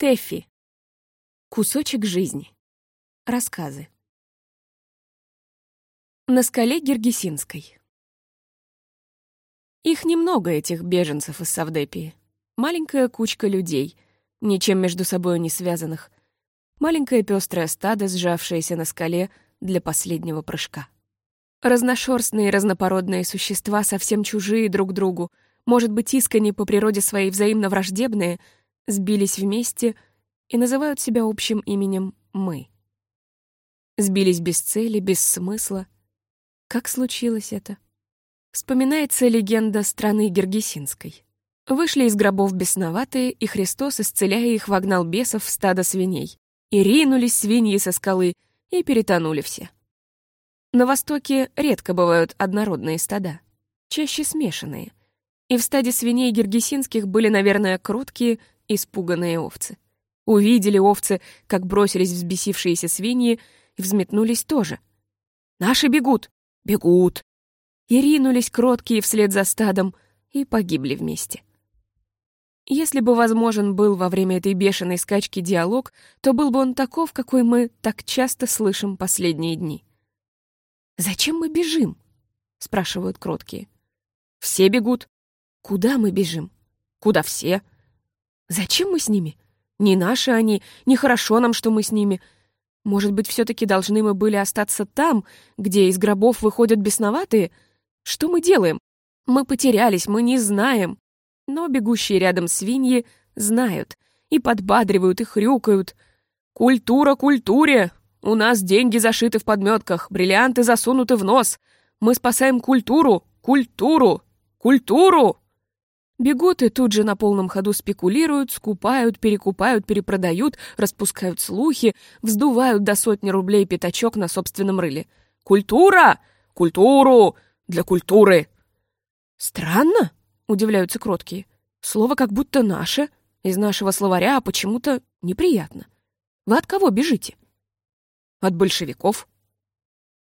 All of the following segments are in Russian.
Тэффи. Кусочек жизни. Рассказы. На скале Гергесинской. Их немного, этих беженцев из Савдепии. Маленькая кучка людей, ничем между собой не связанных. Маленькое пестрое стадо, сжавшееся на скале для последнего прыжка. Разношерстные разнопородные существа, совсем чужие друг другу, может быть, искренне по природе своей взаимно враждебные — сбились вместе и называют себя общим именем «мы». Сбились без цели, без смысла. Как случилось это? Вспоминается легенда страны Гергесинской. Вышли из гробов бесноватые, и Христос, исцеляя их, вогнал бесов в стадо свиней. И ринулись свиньи со скалы, и перетонули все. На Востоке редко бывают однородные стада, чаще смешанные. И в стаде свиней гергесинских были, наверное, кроткие испуганные овцы. Увидели овцы, как бросились взбесившиеся свиньи, и взметнулись тоже. «Наши бегут! Бегут!» И ринулись кроткие вслед за стадом, и погибли вместе. Если бы возможен был во время этой бешеной скачки диалог, то был бы он таков, какой мы так часто слышим последние дни. «Зачем мы бежим?» — спрашивают кроткие. «Все бегут». «Куда мы бежим?» «Куда все?» Зачем мы с ними? Не наши они, нехорошо нам, что мы с ними. Может быть, все таки должны мы были остаться там, где из гробов выходят бесноватые? Что мы делаем? Мы потерялись, мы не знаем. Но бегущие рядом свиньи знают и подбадривают, и хрюкают. «Культура культуре! У нас деньги зашиты в подметках, бриллианты засунуты в нос. Мы спасаем культуру, культуру, культуру!» Бегут и тут же на полном ходу спекулируют, скупают, перекупают, перепродают, распускают слухи, вздувают до сотни рублей пятачок на собственном рыле. «Культура! Культуру! Для культуры!» «Странно?» — удивляются кроткие. «Слово как будто наше, из нашего словаря, а почему-то неприятно. Вы от кого бежите?» «От большевиков».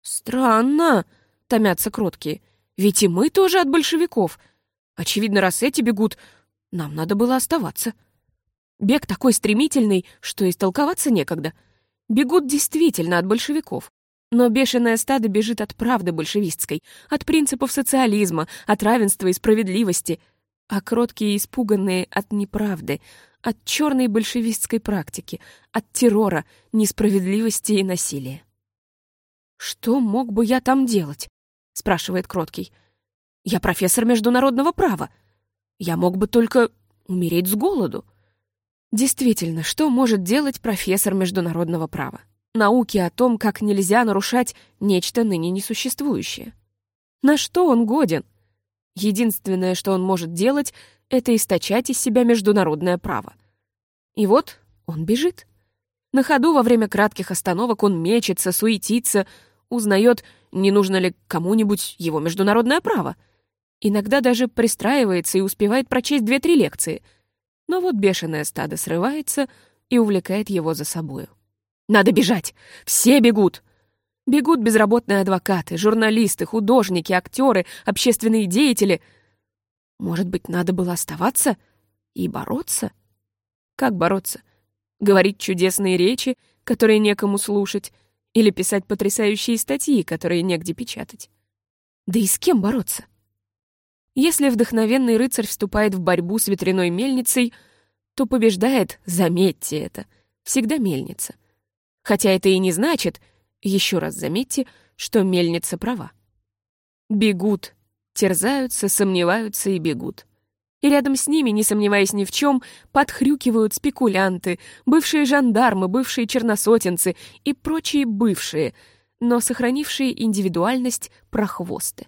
«Странно», — томятся кроткие. «Ведь и мы тоже от большевиков. Очевидно, раз эти бегут, нам надо было оставаться. Бег такой стремительный, что истолковаться некогда. Бегут действительно от большевиков. Но бешеное стадо бежит от правды большевистской, от принципов социализма, от равенства и справедливости, а кроткие и испуганные от неправды, от черной большевистской практики, от террора, несправедливости и насилия. «Что мог бы я там делать?» — спрашивает Кроткий. Я профессор международного права. Я мог бы только умереть с голоду. Действительно, что может делать профессор международного права? Науки о том, как нельзя нарушать нечто ныне несуществующее. На что он годен? Единственное, что он может делать, это источать из себя международное право. И вот он бежит. На ходу во время кратких остановок он мечется, суетится, узнает, не нужно ли кому-нибудь его международное право — Иногда даже пристраивается и успевает прочесть две-три лекции. Но вот бешеное стадо срывается и увлекает его за собою. «Надо бежать! Все бегут!» Бегут безработные адвокаты, журналисты, художники, актеры, общественные деятели. Может быть, надо было оставаться и бороться? Как бороться? Говорить чудесные речи, которые некому слушать, или писать потрясающие статьи, которые негде печатать? Да и с кем бороться? Если вдохновенный рыцарь вступает в борьбу с ветряной мельницей, то побеждает, заметьте это, всегда мельница. Хотя это и не значит, еще раз заметьте, что мельница права. Бегут, терзаются, сомневаются и бегут. И рядом с ними, не сомневаясь ни в чем, подхрюкивают спекулянты, бывшие жандармы, бывшие черносотенцы и прочие бывшие, но сохранившие индивидуальность прохвосты.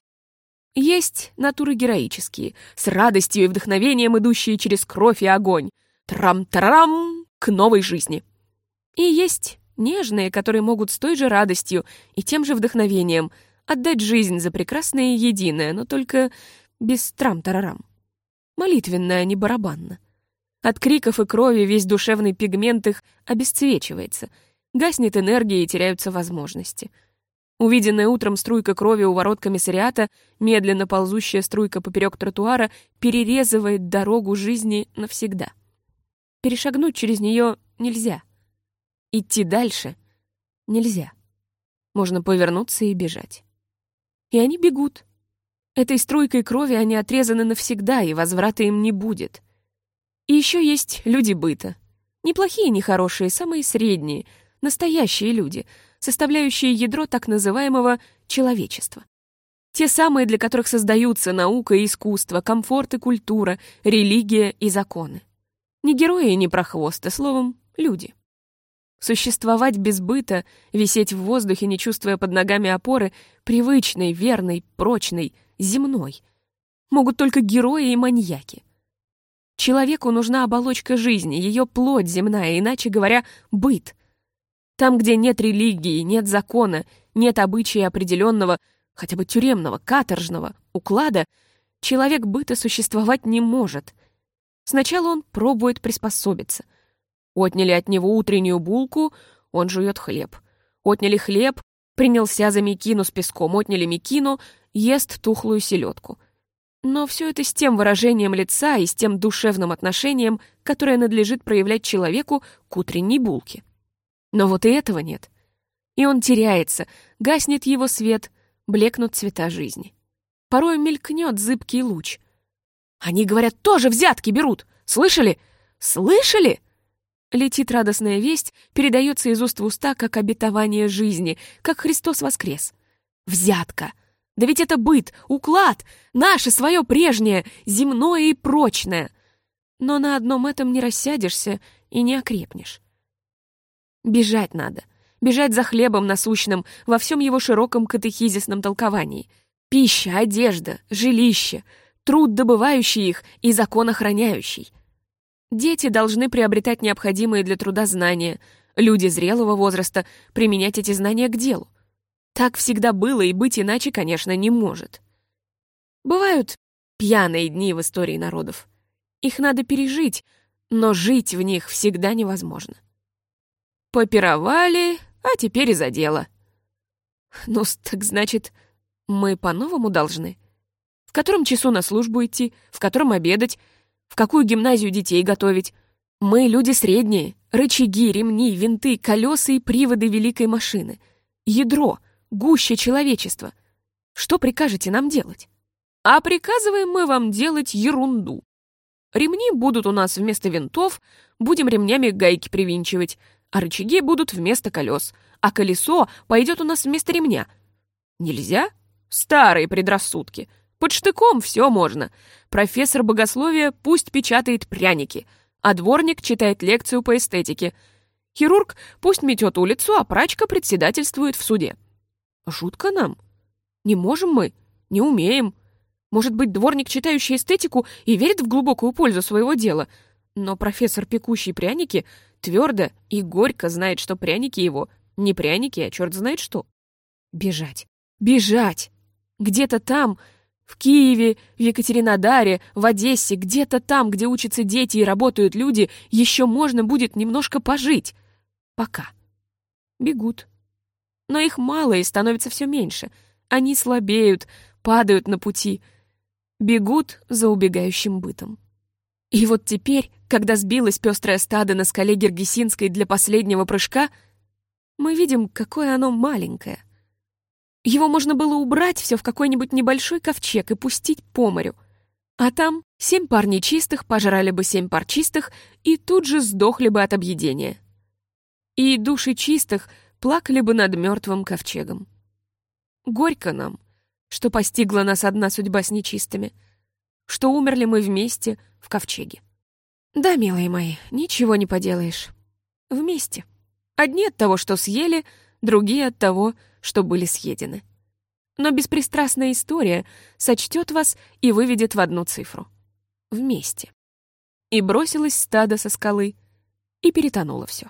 Есть натуры героические, с радостью и вдохновением идущие через кровь и огонь. Трам-тарам к новой жизни. И есть нежные, которые могут с той же радостью и тем же вдохновением отдать жизнь за прекрасное и единое, но только без трам-тарарам. Молитвенно, а не барабанно. От криков и крови весь душевный пигмент их обесцвечивается, гаснет энергия и теряются возможности — Увиденная утром струйка крови у ворот комиссариата, медленно ползущая струйка поперек тротуара, перерезывает дорогу жизни навсегда. Перешагнуть через нее нельзя. Идти дальше нельзя. Можно повернуться и бежать. И они бегут. Этой струйкой крови они отрезаны навсегда, и возврата им не будет. И еще есть люди быта. Неплохие, нехорошие, самые средние, настоящие люди, составляющие ядро так называемого человечества. Те самые, для которых создаются наука и искусство, комфорт и культура, религия и законы. Не герои и не прохвосты, словом, люди. Существовать без быта, висеть в воздухе, не чувствуя под ногами опоры, привычной, верной, прочной, земной. Могут только герои и маньяки. Человеку нужна оболочка жизни, ее плоть земная, иначе говоря, быт. Там, где нет религии, нет закона, нет обычая определенного, хотя бы тюремного, каторжного, уклада, человек быта существовать не может. Сначала он пробует приспособиться. Отняли от него утреннюю булку, он жует хлеб. Отняли хлеб, принялся за мекину с песком, отняли мекину, ест тухлую селедку. Но все это с тем выражением лица и с тем душевным отношением, которое надлежит проявлять человеку к утренней булке. Но вот и этого нет. И он теряется, гаснет его свет, блекнут цвета жизни. Порой мелькнет зыбкий луч. Они, говорят, тоже взятки берут. Слышали? Слышали? Летит радостная весть, передается из уст в уста, как обетование жизни, как Христос воскрес. Взятка. Да ведь это быт, уклад, наше свое прежнее, земное и прочное. Но на одном этом не рассядешься и не окрепнешь. Бежать надо. Бежать за хлебом насущным во всем его широком катехизисном толковании. Пища, одежда, жилище, труд добывающий их и закон охраняющий. Дети должны приобретать необходимые для труда знания, люди зрелого возраста применять эти знания к делу. Так всегда было, и быть иначе, конечно, не может. Бывают пьяные дни в истории народов. Их надо пережить, но жить в них всегда невозможно. Попировали, а теперь и за дело. Ну, так значит, мы по-новому должны? В котором часу на службу идти, в котором обедать, в какую гимназию детей готовить. Мы люди средние, рычаги, ремни, винты, колеса и приводы великой машины. Ядро, гуще человечества. Что прикажете нам делать? А приказываем мы вам делать ерунду. Ремни будут у нас вместо винтов, будем ремнями гайки привинчивать, а рычаги будут вместо колес, а колесо пойдет у нас вместо ремня. Нельзя? Старые предрассудки — под штыком все можно. Профессор богословия пусть печатает пряники, а дворник читает лекцию по эстетике. Хирург пусть метет улицу, а прачка председательствует в суде. Жутко нам. Не можем мы, не умеем. Может быть, дворник, читающий эстетику, и верит в глубокую пользу своего дела. Но профессор, пекущий пряники, твердо и горько знает, что пряники его не пряники, а черт знает что. Бежать. Бежать! Где-то там, в Киеве, в Екатеринодаре, в Одессе, где-то там, где учатся дети и работают люди, еще можно будет немножко пожить. Пока. Бегут. Но их мало и становится все меньше. Они слабеют, падают на пути. Бегут за убегающим бытом. И вот теперь, когда сбилось пестрое стадо на скале Гергесинской для последнего прыжка, мы видим, какое оно маленькое — его можно было убрать все в какой-нибудь небольшой ковчег и пустить по морю. А там семь пар нечистых пожрали бы семь пар чистых и тут же сдохли бы от объедения. И души чистых плакали бы над мертвым ковчегом. Горько нам, что постигла нас одна судьба с нечистыми, что умерли мы вместе в ковчеге. Да, милые мои, ничего не поделаешь. Вместе. Одни от того, что съели, другие от того, что были съедены. Но беспристрастная история сочтет вас и выведет в одну цифру. Вместе. И бросилось стадо со скалы, и перетонуло все.